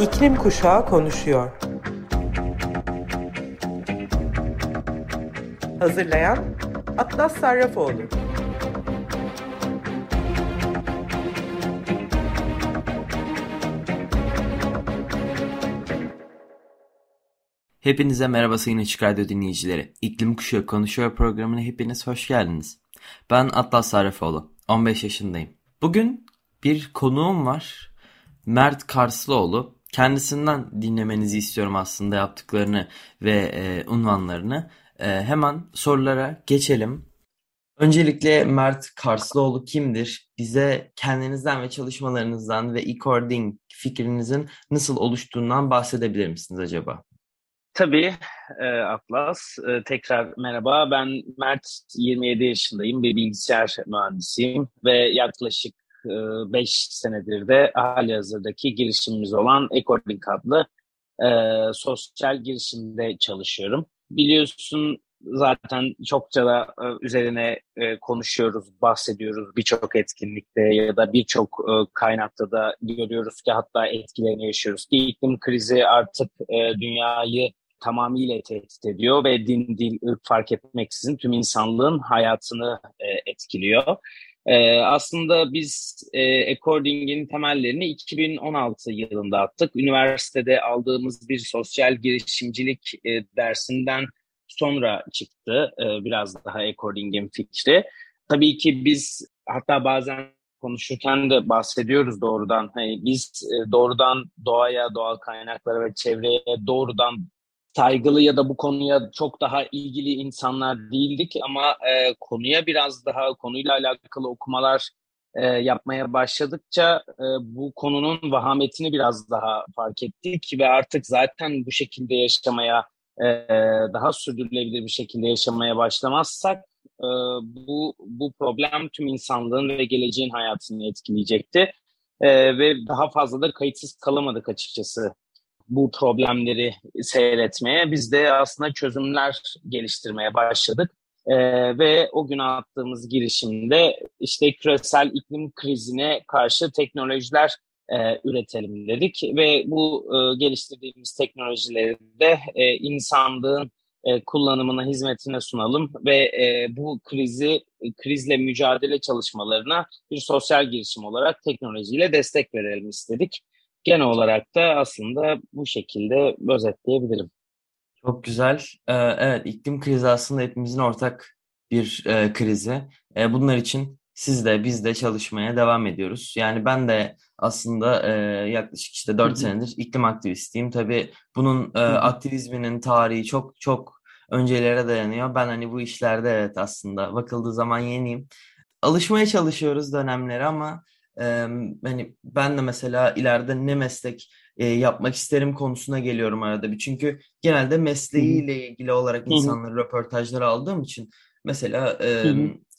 İklim Kuşağı konuşuyor. Hazırlayan Atlas Sarrafoğlu. Hepinize merhaba sayın Açık Radyo dinleyicileri. İklim Kuşağı Konuşuyor programına hepiniz hoş geldiniz. Ben Atlas Sarrafoğlu, 15 yaşındayım. Bugün bir konuğum var. Mert Karslıoğlu. Kendisinden dinlemenizi istiyorum aslında yaptıklarını ve e, unvanlarını. E, hemen sorulara geçelim. Öncelikle Mert Karslıoğlu kimdir? Bize kendinizden ve çalışmalarınızdan ve e-cording fikrinizin nasıl oluştuğundan bahsedebilir misiniz acaba? Tabii e, Atlas. E, tekrar merhaba. Ben Mert, 27 yaşındayım. Bir bilgisayar mühendisiyim ve yaklaşık 5 e, senedir de hali hazırdaki girişimimiz olan Ecording adlı e, sosyal girişimde çalışıyorum. Biliyorsun zaten çokça da e, üzerine e, konuşuyoruz, bahsediyoruz birçok etkinlikte ya da birçok e, kaynakta da görüyoruz ki hatta etkilerini yaşıyoruz ki krizi artık e, dünyayı tamamıyla tehdit ediyor ve din, dil, ırk fark etmeksizin tüm insanlığın hayatını e, etkiliyor. E, aslında biz e, According'in temellerini 2016 yılında attık. Üniversitede aldığımız bir sosyal girişimcilik e, dersinden sonra çıktı e, biraz daha According'in fikri. Tabii ki biz hatta bazen konuşurken de bahsediyoruz doğrudan. Hani biz e, doğrudan doğaya, doğal kaynaklara ve çevreye doğrudan saygılı ya da bu konuya çok daha ilgili insanlar değildik ama e, konuya biraz daha konuyla alakalı okumalar e, yapmaya başladıkça e, bu konunun vahametini biraz daha fark ettik ve artık zaten bu şekilde yaşamaya e, daha sürdürülebilir bir şekilde yaşamaya başlamazsak e, bu bu problem tüm insanlığın ve geleceğin hayatını etkileyecekti. E, ve daha fazla da kayıtsız kalamadık açıkçası bu problemleri seyretmeye. Biz de aslında çözümler geliştirmeye başladık. Ee, ve o gün attığımız girişimde işte küresel iklim krizine karşı teknolojiler e, üretelim dedik ve bu e, geliştirdiğimiz teknolojileri de e, insanlığın e, kullanımına, hizmetine sunalım ve e, bu krizi krizle mücadele çalışmalarına bir sosyal girişim olarak teknolojiyle destek verelim istedik genel olarak da aslında bu şekilde özetleyebilirim. Çok güzel. Ee, evet iklim krizi aslında hepimizin ortak bir e, krizi. E, bunlar için siz de biz de çalışmaya devam ediyoruz. Yani ben de aslında e, yaklaşık işte 4 senedir iklim aktivistiyim. Tabii bunun e, aktivizminin tarihi çok çok öncelere dayanıyor. Ben hani bu işlerde evet aslında bakıldığı zaman yeniyim. Alışmaya çalışıyoruz dönemleri ama ee, hani ben de mesela ileride ne meslek e, yapmak isterim konusuna geliyorum arada bir. Çünkü genelde mesleğiyle ilgili olarak insanları röportajları aldığım için mesela e,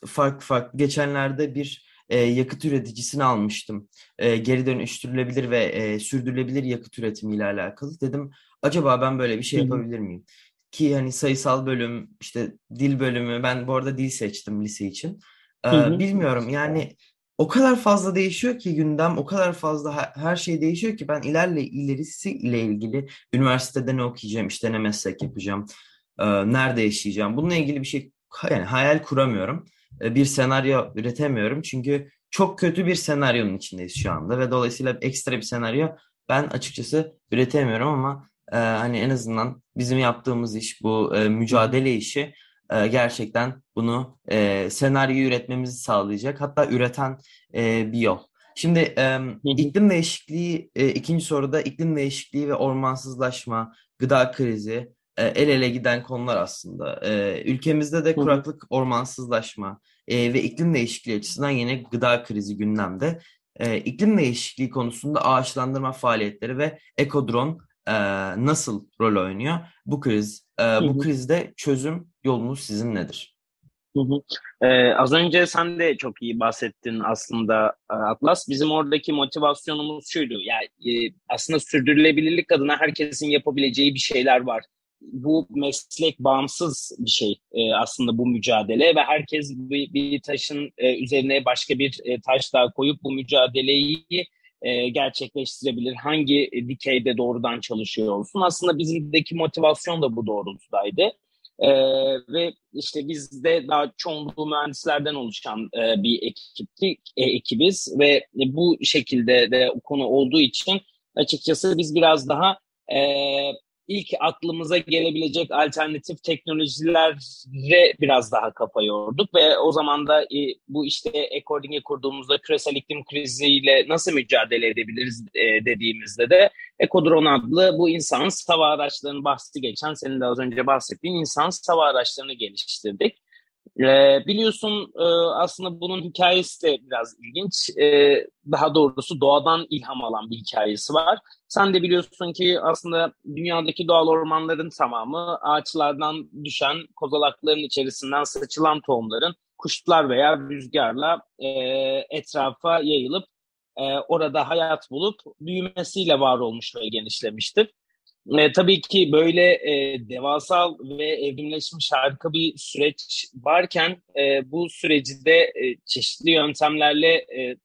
farklı farklı geçenlerde bir e, yakıt üreticisini almıştım. E, geri dönüştürülebilir ve e, sürdürülebilir yakıt üretimiyle alakalı. Dedim acaba ben böyle bir şey yapabilir miyim? Ki hani sayısal bölüm, işte dil bölümü, ben bu arada dil seçtim lise için. E, bilmiyorum yani o kadar fazla değişiyor ki gündem, o kadar fazla her şey değişiyor ki ben ilerle ilerisi ile ilgili üniversitede ne okuyacağım, işte ne meslek yapacağım, e, nerede yaşayacağım. Bununla ilgili bir şey yani hayal kuramıyorum. E, bir senaryo üretemiyorum çünkü çok kötü bir senaryonun içindeyiz şu anda ve dolayısıyla ekstra bir senaryo ben açıkçası üretemiyorum ama e, hani en azından bizim yaptığımız iş bu mücadele işi e, gerçekten bunu e, senaryo üretmemizi sağlayacak. Hatta üreten e, bir yol. Şimdi e, iklim değişikliği, e, ikinci soruda iklim değişikliği ve ormansızlaşma, gıda krizi e, el ele giden konular aslında. E, ülkemizde de kuraklık, ormansızlaşma e, ve iklim değişikliği açısından yine gıda krizi gündemde. E, iklim değişikliği konusunda ağaçlandırma faaliyetleri ve ekodron e, nasıl rol oynuyor? Bu kriz, e, bu krizde çözüm yolunuz sizin nedir? Hı hı. Ee, az önce sen de çok iyi bahsettin aslında e, Atlas. Bizim oradaki motivasyonumuz şuydu. Yani e, aslında sürdürülebilirlik adına herkesin yapabileceği bir şeyler var. Bu meslek bağımsız bir şey e, aslında bu mücadele ve herkes bir, bir taşın e, üzerine başka bir e, taş daha koyup bu mücadeleyi e, gerçekleştirebilir? Hangi dikeyde doğrudan çalışıyor olsun? Aslında bizimdeki motivasyon da bu doğrultudaydı. Ee, ve işte biz de daha çoğunluğu mühendislerden oluşan e, bir ekiptik, e, ekibiz ve bu şekilde de konu olduğu için açıkçası biz biraz daha e, ilk aklımıza gelebilecek alternatif teknolojilere biraz daha kafa yorduk ve o zaman da e, bu işte According'i kurduğumuzda küresel iklim kriziyle nasıl mücadele edebiliriz e, dediğimizde de Ekodron adlı bu insan hava araçlarının bahsi geçen senin de az önce bahsettiğin insan hava araçlarını geliştirdik. Ee, biliyorsun e, aslında bunun hikayesi de biraz ilginç. Ee, daha doğrusu doğadan ilham alan bir hikayesi var. Sen de biliyorsun ki aslında dünyadaki doğal ormanların tamamı ağaçlardan düşen kozalakların içerisinden saçılan tohumların kuşlar veya rüzgarla e, etrafa yayılıp e, orada hayat bulup büyümesiyle var olmuş ve genişlemiştir. E, tabii ki böyle e, devasal ve evrimleşmiş harika bir süreç varken e, bu süreci de e, çeşitli yöntemlerle e,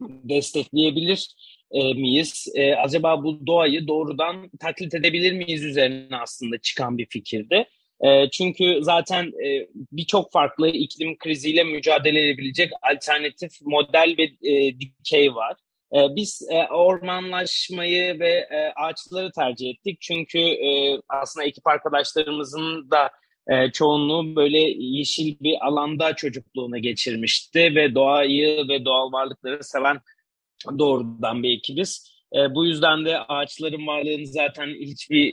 destekleyebilir e, miyiz? E, acaba bu doğayı doğrudan taklit edebilir miyiz üzerine aslında çıkan bir fikirdi. E, çünkü zaten e, birçok farklı iklim kriziyle mücadele edebilecek alternatif model ve e, dikey var. E, biz e, ormanlaşmayı ve e, ağaçları tercih ettik. Çünkü e, aslında ekip arkadaşlarımızın da e, çoğunluğu böyle yeşil bir alanda çocukluğunu geçirmişti ve doğayı ve doğal varlıkları seven doğrudan bir ekibiz. Bu yüzden de ağaçların varlığını zaten hiçbir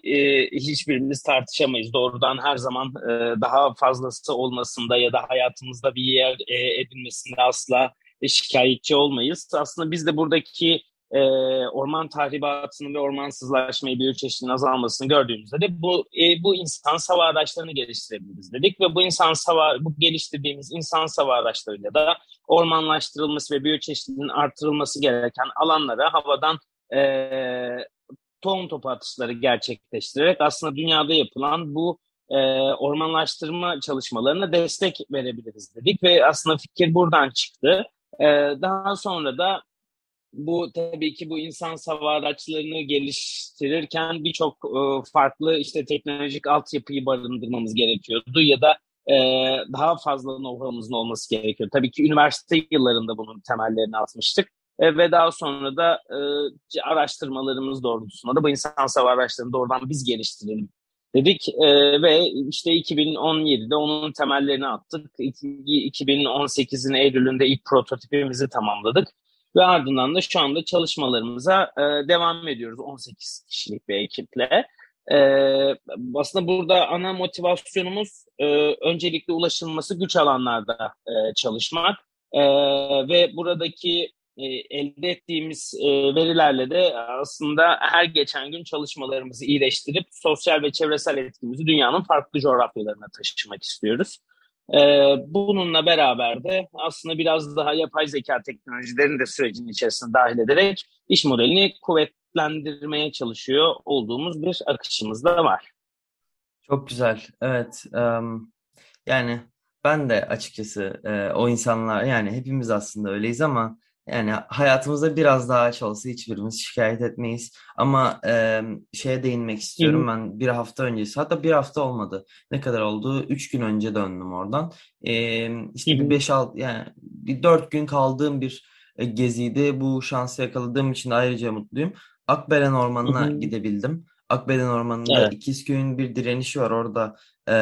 hiçbirimiz tartışamayız. Doğrudan her zaman daha fazlası olmasında ya da hayatımızda bir yer e, edinmesinde asla şikayetçi olmayız. Aslında biz de buradaki e, orman tahribatını ve ormansızlaşmayı, biyoçeşitliliğin azalmasını gördüğümüzde de bu e, bu insan sava araçlarını geliştirebiliriz dedik ve bu insan sava bu geliştirdiğimiz insan sava araçlarıyla da ormanlaştırılması ve biyoçeşitliliğin artırılması gereken alanlara havadan e, tohum topu atışları gerçekleştirerek aslında dünyada yapılan bu e, ormanlaştırma çalışmalarına destek verebiliriz dedik ve aslında fikir buradan çıktı. E, daha sonra da bu tabii ki bu insan hava araçlarını geliştirirken birçok e, farklı işte teknolojik altyapıyı barındırmamız gerekiyordu ya da e, daha fazla know-how'ımızın olması gerekiyor. Tabii ki üniversite yıllarında bunun temellerini atmıştık. E, ve daha sonra da e, araştırmalarımız doğrultusunda da bu insan hava araçlarını doğrudan biz geliştirelim dedik e, ve işte 2017'de onun temellerini attık. 2018'in Eylül'ünde ilk prototipimizi tamamladık ve ardından da şu anda çalışmalarımıza e, devam ediyoruz 18 kişilik bir ekiple. E, aslında burada ana motivasyonumuz e, öncelikle ulaşılması güç alanlarda e, çalışmak e, ve buradaki e, elde ettiğimiz e, verilerle de aslında her geçen gün çalışmalarımızı iyileştirip sosyal ve çevresel etkimizi dünyanın farklı coğrafyalarına taşımak istiyoruz. E, bununla beraber de aslında biraz daha yapay zeka teknolojilerini de sürecin içerisine dahil ederek iş modelini kuvvetlendirmeye çalışıyor olduğumuz bir akışımız da var. Çok güzel. Evet. Yani ben de açıkçası o insanlar yani hepimiz aslında öyleyiz ama yani hayatımızda biraz daha aç olsa hiçbirimiz şikayet etmeyiz. Ama e, şeye değinmek istiyorum. Ben bir hafta öncesi hatta bir hafta olmadı. Ne kadar oldu? Üç gün önce döndüm oradan. E, işte bir beş altı yani bir dört gün kaldığım bir e, geziydi. Bu şansı yakaladığım için ayrıca mutluyum. Akbelen Ormanı'na gidebildim. Akbelen Ormanı'nda evet. İkizköy'ün bir direnişi var. Orada e,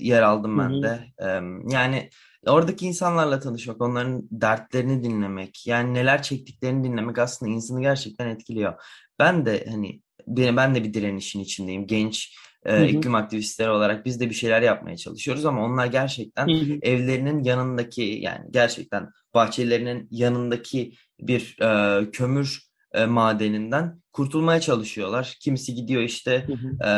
yer aldım ben de. E, yani Oradaki insanlarla tanışmak, onların dertlerini dinlemek, yani neler çektiklerini dinlemek aslında insanı gerçekten etkiliyor. Ben de hani ben de bir direnişin içindeyim. Genç e, iklim aktivistleri olarak biz de bir şeyler yapmaya çalışıyoruz ama onlar gerçekten hı hı. evlerinin yanındaki yani gerçekten bahçelerinin yanındaki bir e, kömür e, madeninden kurtulmaya çalışıyorlar. Kimisi gidiyor işte hı hı. E,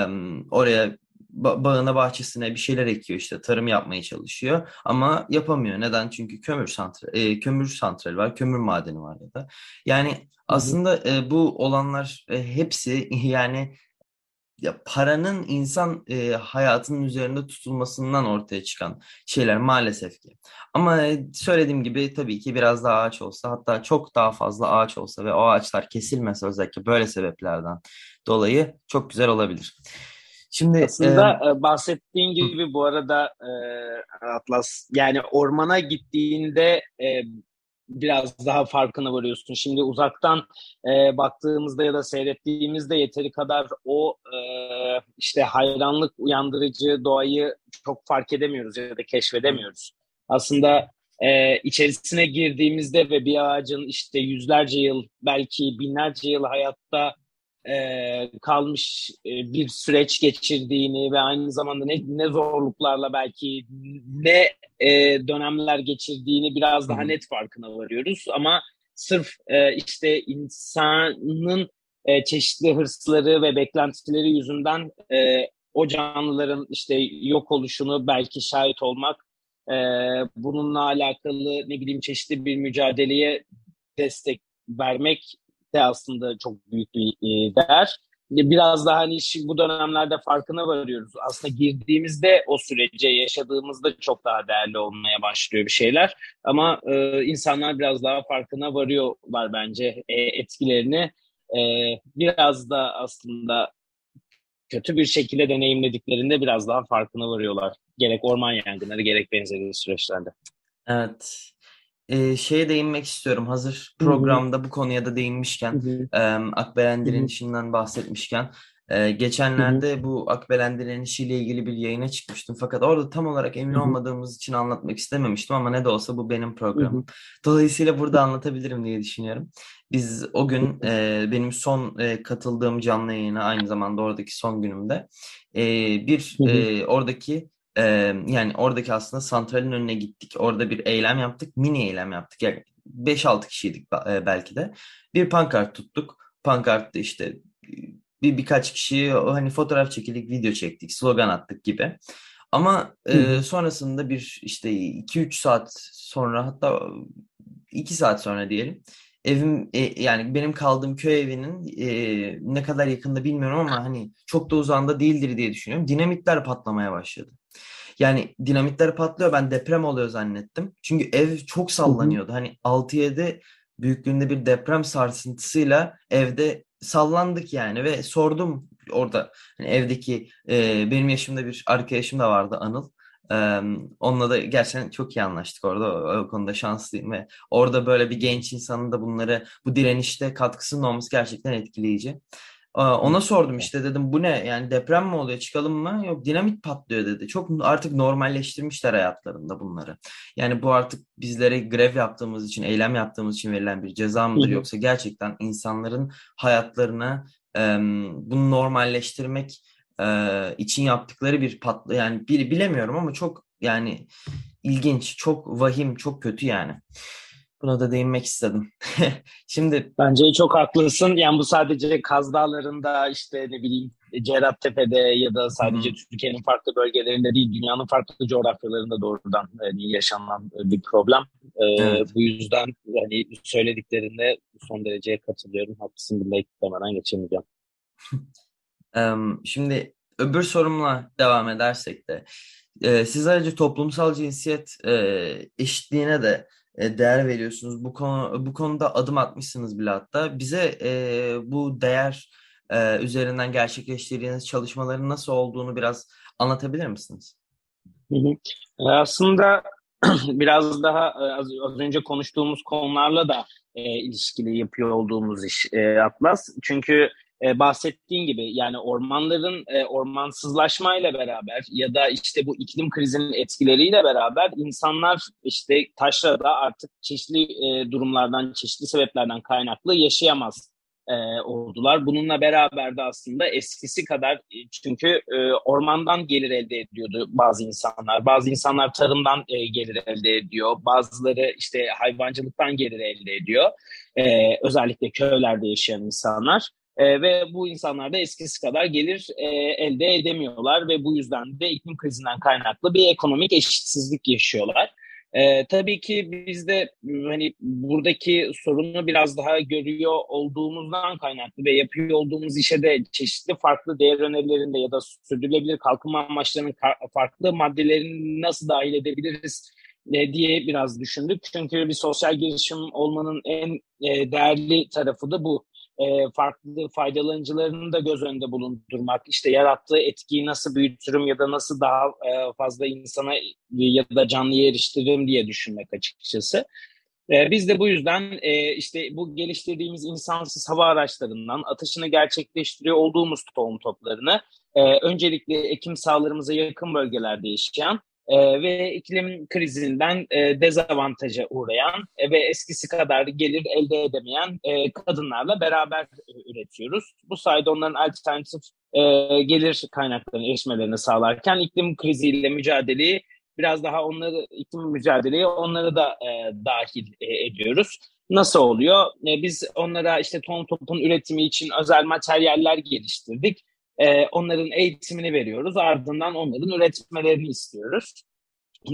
oraya bağına bahçesine bir şeyler ekiyor işte tarım yapmaya çalışıyor ama yapamıyor. Neden? Çünkü kömür santral e, kömür santrali var, kömür madeni var ya da. Yani aslında e, bu olanlar e, hepsi yani ya paranın insan e, hayatının üzerinde tutulmasından ortaya çıkan şeyler maalesef ki. Ama söylediğim gibi tabii ki biraz daha ağaç olsa hatta çok daha fazla ağaç olsa ve o ağaçlar kesilmese özellikle böyle sebeplerden dolayı çok güzel olabilir. Şimdi aslında e, bahsettiğin gibi bu arada e, Atlas yani ormana gittiğinde e, biraz daha farkına varıyorsun. Şimdi uzaktan e, baktığımızda ya da seyrettiğimizde yeteri kadar o e, işte hayranlık uyandırıcı doğayı çok fark edemiyoruz ya da keşfedemiyoruz. Aslında e, içerisine girdiğimizde ve bir ağacın işte yüzlerce yıl belki binlerce yıl hayatta e, kalmış e, bir süreç geçirdiğini ve aynı zamanda ne, ne zorluklarla belki ne e, dönemler geçirdiğini biraz daha net farkına varıyoruz. Ama sırf e, işte insanın e, çeşitli hırsları ve beklentileri yüzünden e, o canlıların işte yok oluşunu belki şahit olmak, e, bununla alakalı ne bileyim çeşitli bir mücadeleye destek vermek de aslında çok büyük bir e, değer. Biraz daha hani bu dönemlerde farkına varıyoruz. Aslında girdiğimizde o sürece yaşadığımızda çok daha değerli olmaya başlıyor bir şeyler. Ama e, insanlar biraz daha farkına varıyorlar bence e, etkilerini. E, biraz da aslında kötü bir şekilde deneyimlediklerinde biraz daha farkına varıyorlar. Gerek orman yangınları gerek benzeri süreçlerde. Evet e, şeye değinmek istiyorum. Hazır programda Hı-hı. bu konuya da değinmişken, e, Akbelen direnişinden bahsetmişken, e, geçenlerde Hı-hı. bu Akbelen direnişiyle ilgili bir yayına çıkmıştım. Fakat orada tam olarak emin Hı-hı. olmadığımız için anlatmak istememiştim ama ne de olsa bu benim programım. Hı-hı. Dolayısıyla burada anlatabilirim diye düşünüyorum. Biz o gün e, benim son e, katıldığım canlı yayına aynı zamanda oradaki son günümde e, bir e, oradaki ee, yani oradaki aslında santralin önüne gittik. Orada bir eylem yaptık. Mini eylem yaptık. Yani 5-6 kişiydik e, belki de. Bir pankart tuttuk. Pankartta işte bir birkaç kişi hani fotoğraf çekildik, video çektik, slogan attık gibi. Ama e, sonrasında bir işte 2-3 saat sonra hatta 2 saat sonra diyelim evim e, yani benim kaldığım köy evinin e, ne kadar yakında bilmiyorum ama hani çok da uzağında değildir diye düşünüyorum. Dinamitler patlamaya başladı. Yani dinamitler patlıyor. Ben deprem oluyor zannettim. Çünkü ev çok sallanıyordu. Hani 6-7 büyüklüğünde bir deprem sarsıntısıyla evde sallandık yani ve sordum orada hani evdeki e, benim yaşımda bir arkadaşım da vardı Anıl. Ee, onunla da gerçekten çok iyi anlaştık orada. O, o konuda şanslıyım ve orada böyle bir genç insanın da bunları bu direnişte katkısının olması gerçekten etkileyici. Ona sordum işte dedim bu ne yani deprem mi oluyor çıkalım mı? Yok dinamit patlıyor dedi. Çok artık normalleştirmişler hayatlarında bunları. Yani bu artık bizlere grev yaptığımız için, eylem yaptığımız için verilen bir ceza mıdır? Yoksa gerçekten insanların hayatlarına e, bunu normalleştirmek e, için yaptıkları bir patlı yani bir bilemiyorum ama çok yani ilginç, çok vahim, çok kötü yani. Buna da değinmek istedim. Şimdi bence çok haklısın. Yani bu sadece Kaz Dağları'nda işte ne bileyim Cerrahpatepe'de ya da sadece Hı-hı. Türkiye'nin farklı bölgelerinde değil, dünyanın farklı coğrafyalarında doğrudan yani yaşanan bir problem. Ee, evet. Bu yüzden yani söylediklerinde son derece katılıyorum. Haklısın bunda eklemeden geçemeyeceğim. Şimdi öbür sorumla devam edersek de siz ayrıca toplumsal cinsiyet eşitliğine de e, değer veriyorsunuz. Bu konu bu konuda adım atmışsınız bile hatta. Bize e, bu değer e, üzerinden gerçekleştirdiğiniz çalışmaların nasıl olduğunu biraz anlatabilir misiniz? E, aslında biraz daha e, az, az önce konuştuğumuz konularla da e, ilişkili yapıyor olduğumuz iş e, Atlas. Çünkü e, bahsettiğin gibi yani ormanların e, ormansızlaşmayla beraber ya da işte bu iklim krizinin etkileriyle beraber insanlar işte taşrada artık çeşitli e, durumlardan, çeşitli sebeplerden kaynaklı yaşayamaz e, oldular. Bununla beraber de aslında eskisi kadar e, çünkü e, ormandan gelir elde ediyordu bazı insanlar. Bazı insanlar tarımdan e, gelir elde ediyor. Bazıları işte hayvancılıktan gelir elde ediyor. E, özellikle köylerde yaşayan insanlar. E, ve bu insanlar da eskisi kadar gelir e, elde edemiyorlar ve bu yüzden de iklim krizinden kaynaklı bir ekonomik eşitsizlik yaşıyorlar. Ee, tabii ki biz de hani buradaki sorunu biraz daha görüyor olduğumuzdan kaynaklı ve yapıyor olduğumuz işe de çeşitli farklı değer önerilerinde ya da sürdürülebilir kalkınma amaçlarının farklı maddelerini nasıl dahil edebiliriz e, diye biraz düşündük. Çünkü bir sosyal girişim olmanın en e, değerli tarafı da bu e, farklı faydalanıcılarını da göz önünde bulundurmak, işte yarattığı etkiyi nasıl büyütürüm ya da nasıl daha e, fazla insana ya da canlıya eriştiririm diye düşünmek açıkçası. E, biz de bu yüzden e, işte bu geliştirdiğimiz insansız hava araçlarından atışını gerçekleştiriyor olduğumuz tohum toplarını e, öncelikle ekim sahalarımıza yakın bölgelerde yaşayan e, ve iklim krizinden e, dezavantaja uğrayan e, ve eskisi kadar gelir elde edemeyen e, kadınlarla beraber e, üretiyoruz. Bu sayede onların alternatif e, gelir kaynaklarını erişmelerini sağlarken iklim kriziyle mücadeleyi biraz daha onları iklim mücadeleye onları da e, dahil e, ediyoruz. Nasıl oluyor? E, biz onlara işte ton topun üretimi için özel materyaller geliştirdik e, onların eğitimini veriyoruz. Ardından onların üretmelerini istiyoruz.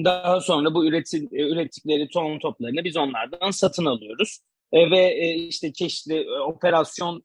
Daha sonra bu üretim, e, ürettikleri tohum toplarını biz onlardan satın alıyoruz. E, ve e, işte çeşitli e, operasyon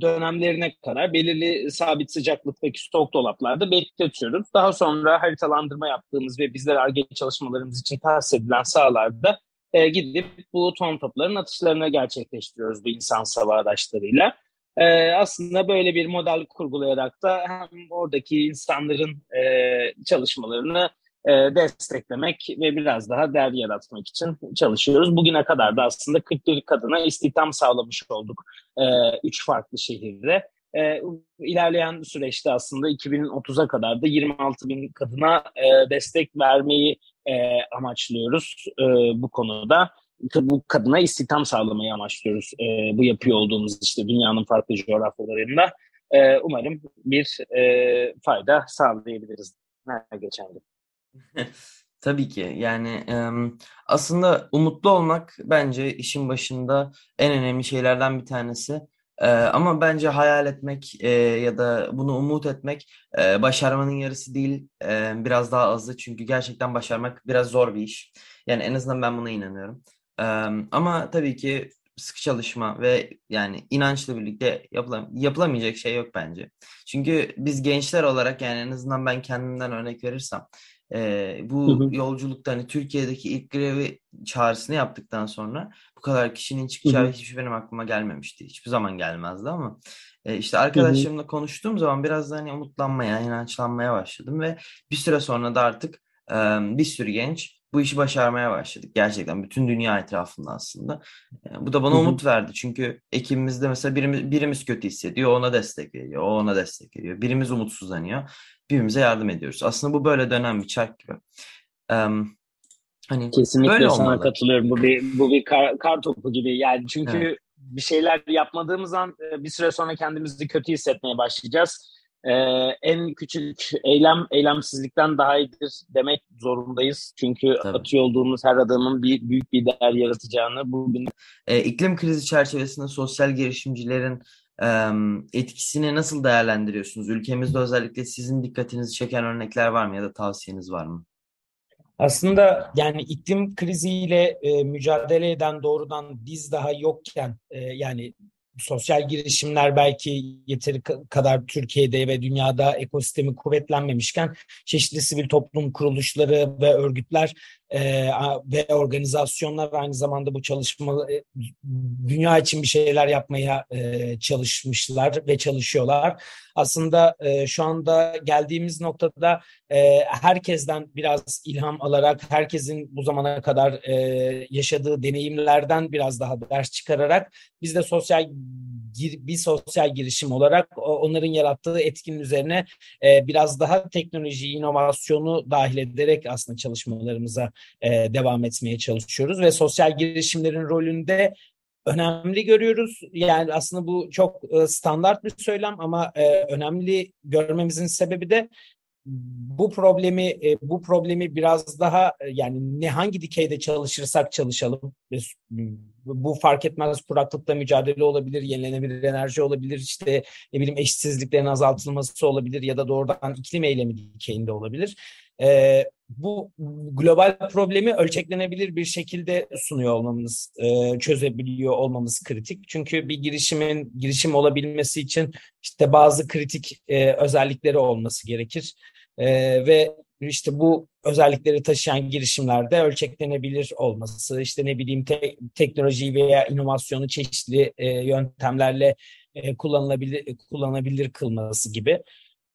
dönemlerine kadar belirli sabit sıcaklıktaki stok dolaplarda bekletiyoruz. Daha sonra haritalandırma yaptığımız ve bizler ARGE çalışmalarımız için tahsis edilen sahalarda e, gidip bu ton topların atışlarını gerçekleştiriyoruz bu insan sava araçlarıyla. E, aslında böyle bir model kurgulayarak da hem oradaki insanların e, çalışmalarını e, desteklemek ve biraz daha değer yaratmak için çalışıyoruz. Bugüne kadar da aslında 41 kadına istihdam sağlamış olduk e, üç farklı şehirde. E, ilerleyen süreçte aslında 2030'a kadar da 26 bin kadına e, destek vermeyi e, amaçlıyoruz e, bu konuda bu kadına istihdam sağlamayı amaçlıyoruz e, bu yapıyor olduğumuz işte dünyanın farklı coğrafyalarında. E, umarım bir e, fayda sağlayabiliriz her geçen gün. Tabii ki yani aslında umutlu olmak bence işin başında en önemli şeylerden bir tanesi. ama bence hayal etmek ya da bunu umut etmek başarmanın yarısı değil biraz daha azı çünkü gerçekten başarmak biraz zor bir iş. Yani en azından ben buna inanıyorum ama tabii ki sıkı çalışma ve yani inançla birlikte yapılam yapılamayacak şey yok bence. Çünkü biz gençler olarak yani en azından ben kendimden örnek verirsem e, bu hı hı. yolculukta hani Türkiye'deki ilk grevi çağrısını yaptıktan sonra bu kadar kişinin çıkacağı hiç benim aklıma gelmemişti. Hiçbir zaman gelmezdi ama e, işte arkadaşlarımla hı hı. konuştuğum zaman biraz da hani umutlanmaya, inançlanmaya başladım ve bir süre sonra da artık e, bir sürü genç bu işi başarmaya başladık gerçekten bütün dünya etrafında aslında. Bu da bana umut verdi çünkü ekibimizde mesela birimiz, birimiz kötü hissediyor ona destek veriyor, o ona destek veriyor. Birimiz umutsuzlanıyor, birbirimize yardım ediyoruz. Aslında bu böyle dönen bir çark gibi. Um, hani Kesinlikle böyle sana olmalı. katılıyorum. Bu bir bu bir kar, kar topu gibi yani çünkü evet. bir şeyler yapmadığımız an bir süre sonra kendimizi kötü hissetmeye başlayacağız e, en küçük eylem eylemsizlikten daha iyidir demek zorundayız. Çünkü Tabii. atıyor olduğumuz her adamın bir büyük bir değer yaratacağını bugün. E, iklim krizi çerçevesinde sosyal girişimcilerin e, etkisini nasıl değerlendiriyorsunuz? Ülkemizde özellikle sizin dikkatinizi çeken örnekler var mı ya da tavsiyeniz var mı? Aslında yani iklim kriziyle e, mücadele eden doğrudan biz daha yokken e, yani sosyal girişimler belki yeteri kadar Türkiye'de ve dünyada ekosistemi kuvvetlenmemişken çeşitli sivil toplum kuruluşları ve örgütler e, ve organizasyonlar aynı zamanda bu çalışma e, dünya için bir şeyler yapmaya e, çalışmışlar ve çalışıyorlar. Aslında e, şu anda geldiğimiz noktada e, herkesten biraz ilham alarak, herkesin bu zamana kadar e, yaşadığı deneyimlerden biraz daha ders çıkararak biz de sosyal bir sosyal girişim olarak onların yarattığı etkinin üzerine e, biraz daha teknoloji, inovasyonu dahil ederek aslında çalışmalarımıza e, devam etmeye çalışıyoruz ve sosyal girişimlerin rolünde önemli görüyoruz. Yani aslında bu çok e, standart bir söylem ama e, önemli görmemizin sebebi de bu problemi e, bu problemi biraz daha e, yani ne hangi dikeyde çalışırsak çalışalım bu fark etmez kuraklıkla mücadele olabilir, yenilenebilir enerji olabilir, işte ne bileyim eşitsizliklerin azaltılması olabilir ya da doğrudan iklim eylemi dikeyinde olabilir. Bu global problemi ölçeklenebilir bir şekilde sunuyor olmamız, e, çözebiliyor olmamız kritik. Çünkü bir girişimin girişim olabilmesi için işte bazı kritik e, özellikleri olması gerekir. E, ve işte bu özellikleri taşıyan girişimlerde ölçeklenebilir olması, işte ne bileyim te- teknolojiyi veya inovasyonu çeşitli yöntemlerle kullanılabilir kullanabilir kılması gibi.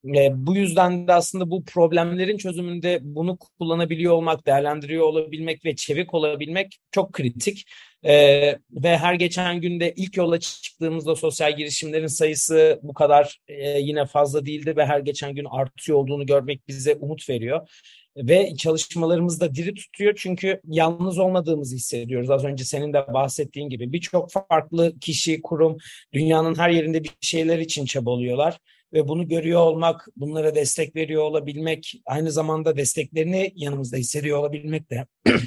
E, bu yüzden de aslında bu problemlerin çözümünde bunu kullanabiliyor olmak, değerlendiriyor olabilmek ve çevik olabilmek çok kritik. E, ve her geçen günde ilk yola çıktığımızda sosyal girişimlerin sayısı bu kadar e, yine fazla değildi ve her geçen gün artıyor olduğunu görmek bize umut veriyor ve çalışmalarımız da diri tutuyor çünkü yalnız olmadığımızı hissediyoruz. Az önce senin de bahsettiğin gibi birçok farklı kişi, kurum dünyanın her yerinde bir şeyler için çabalıyorlar ve bunu görüyor olmak, bunlara destek veriyor olabilmek, aynı zamanda desteklerini yanımızda hissediyor olabilmek de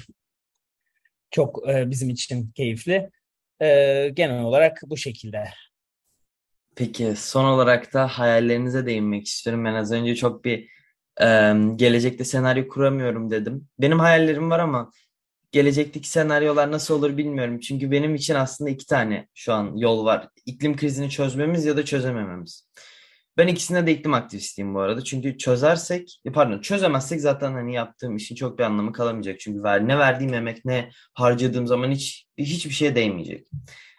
çok e, bizim için keyifli. E, genel olarak bu şekilde. Peki son olarak da hayallerinize değinmek istiyorum. Ben az önce çok bir e, gelecekte senaryo kuramıyorum dedim. Benim hayallerim var ama gelecekteki senaryolar nasıl olur bilmiyorum. Çünkü benim için aslında iki tane şu an yol var. İklim krizini çözmemiz ya da çözemememiz. Ben ikisine de iklim aktivistiyim bu arada. Çünkü çözersek, e, pardon çözemezsek zaten hani yaptığım işin çok bir anlamı kalamayacak. Çünkü ver, ne verdiğim emek ne harcadığım zaman hiç hiçbir şeye değmeyecek.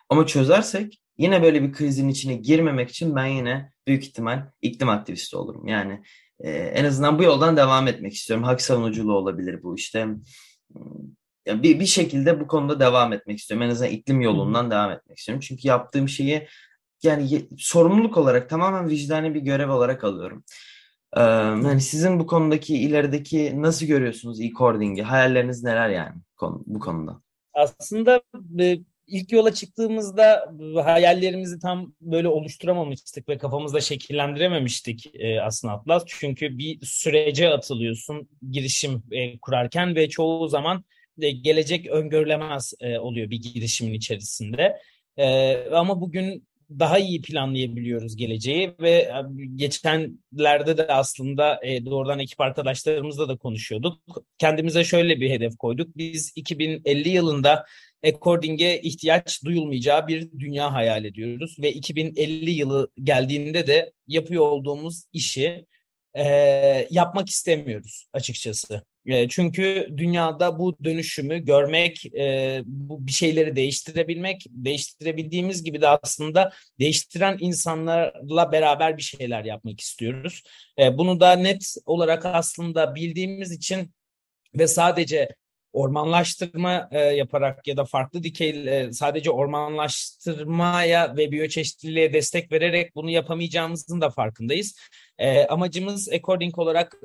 Ama çözersek yine böyle bir krizin içine girmemek için ben yine büyük ihtimal iklim aktivisti olurum. Yani e, en azından bu yoldan devam etmek istiyorum. Hak savunuculuğu olabilir bu işte. Bir, bir şekilde bu konuda devam etmek istiyorum. En azından iklim yolundan devam etmek istiyorum. Çünkü yaptığım şeyi yani sorumluluk olarak tamamen vicdani bir görev olarak alıyorum. Ee, yani sizin bu konudaki ilerideki nasıl görüyorsunuz e-cording'i? Hayalleriniz neler yani bu konuda? Aslında ilk yola çıktığımızda hayallerimizi tam böyle oluşturamamıştık ve kafamızda şekillendirememiştik aslında Atlas. Çünkü bir sürece atılıyorsun girişim kurarken ve çoğu zaman gelecek öngörülemez oluyor bir girişimin içerisinde. E, ama bugün daha iyi planlayabiliyoruz geleceği ve e, geçenlerde de aslında e, doğrudan ekip arkadaşlarımızla da konuşuyorduk. Kendimize şöyle bir hedef koyduk. Biz 2050 yılında according'e ihtiyaç duyulmayacağı bir dünya hayal ediyoruz ve 2050 yılı geldiğinde de yapıyor olduğumuz işi e, yapmak istemiyoruz açıkçası. E, çünkü dünyada bu dönüşümü görmek, e, bu bir şeyleri değiştirebilmek, değiştirebildiğimiz gibi de aslında değiştiren insanlarla beraber bir şeyler yapmak istiyoruz. E, bunu da net olarak aslında bildiğimiz için ve sadece ormanlaştırma e, yaparak ya da farklı dikey e, sadece ormanlaştırmaya ve biyoçeşitliliğe destek vererek bunu yapamayacağımızın da farkındayız. E, amacımız According olarak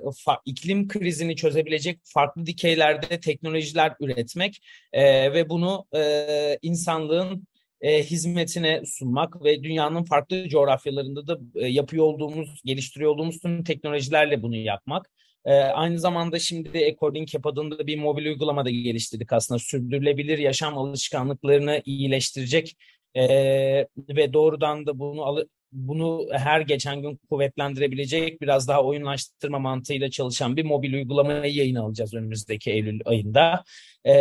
iklim krizini çözebilecek farklı dikeylerde teknolojiler üretmek e, ve bunu e, insanlığın e, hizmetine sunmak ve dünyanın farklı coğrafyalarında da e, yapıyor olduğumuz, geliştiriyor olduğumuz tüm teknolojilerle bunu yapmak. E, aynı zamanda şimdi According Cap adında bir mobil uygulama da geliştirdik aslında. Sürdürülebilir yaşam alışkanlıklarını iyileştirecek e, ve doğrudan da bunu alı, bunu her geçen gün kuvvetlendirebilecek biraz daha oyunlaştırma mantığıyla çalışan bir mobil uygulamayı yayın alacağız önümüzdeki Eylül ayında. E,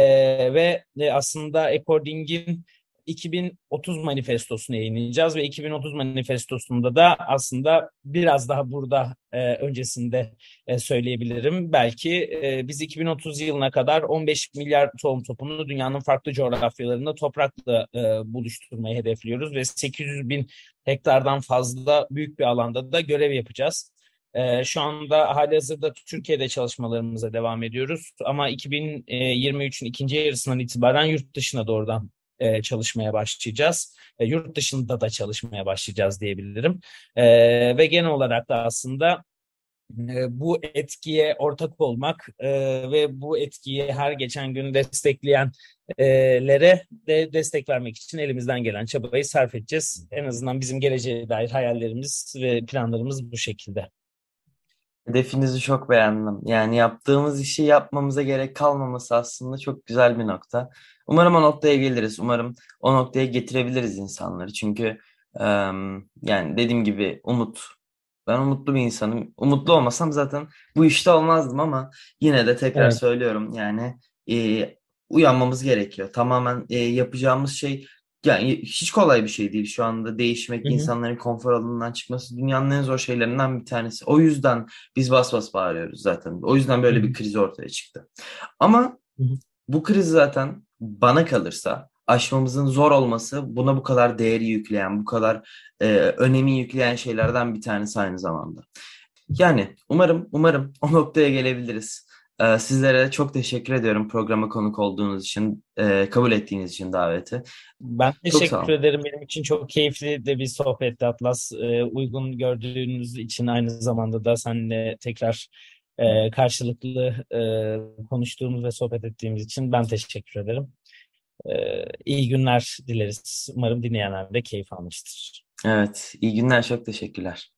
ve aslında According'in 2030 manifestosunu yayınlayacağız ve 2030 manifestosunda da aslında biraz daha burada e, öncesinde e, söyleyebilirim. Belki e, biz 2030 yılına kadar 15 milyar tohum topunu dünyanın farklı coğrafyalarında toprakla e, buluşturmayı hedefliyoruz ve 800 bin hektardan fazla büyük bir alanda da görev yapacağız. E, şu anda hali hazırda Türkiye'de çalışmalarımıza devam ediyoruz ama 2023'ün ikinci yarısından itibaren yurt dışına doğrudan e, çalışmaya başlayacağız. E, yurt dışında da çalışmaya başlayacağız diyebilirim. E, ve genel olarak da aslında e, bu etkiye ortak olmak e, ve bu etkiyi her geçen gün destekleyenlere de destek vermek için elimizden gelen çabayı sarf edeceğiz. En azından bizim geleceğe dair hayallerimiz ve planlarımız bu şekilde. Hedefinizi çok beğendim. Yani yaptığımız işi yapmamıza gerek kalmaması aslında çok güzel bir nokta. Umarım o noktaya geliriz. Umarım o noktaya getirebiliriz insanları. Çünkü yani dediğim gibi umut Ben umutlu bir insanım. Umutlu olmasam zaten bu işte olmazdım ama yine de tekrar Evet. söylüyorum yani e, uyanmamız gerekiyor. Tamamen e, yapacağımız şey yani hiç kolay bir şey değil şu anda değişmek, Hı hı. insanların konfor alanından çıkması dünyanın en zor şeylerinden bir tanesi. O yüzden biz bas bas bağırıyoruz zaten. O yüzden böyle Hı hı. bir kriz ortaya çıktı. Ama Hı hı. bu kriz zaten bana kalırsa aşmamızın zor olması buna bu kadar değeri yükleyen, bu kadar e, önemi yükleyen şeylerden bir tanesi aynı zamanda. Yani umarım umarım o noktaya gelebiliriz. Ee, sizlere çok teşekkür ediyorum programa konuk olduğunuz için, e, kabul ettiğiniz için daveti. Ben teşekkür ederim. Benim için çok keyifli de bir sohbetti Atlas. Ee, uygun gördüğünüz için aynı zamanda da seninle tekrar e, karşılıklı e, konuştuğumuz ve sohbet ettiğimiz için ben teşekkür ederim. Ee, iyi günler dileriz. Umarım dinleyenler de keyif almıştır. Evet, iyi günler, çok teşekkürler.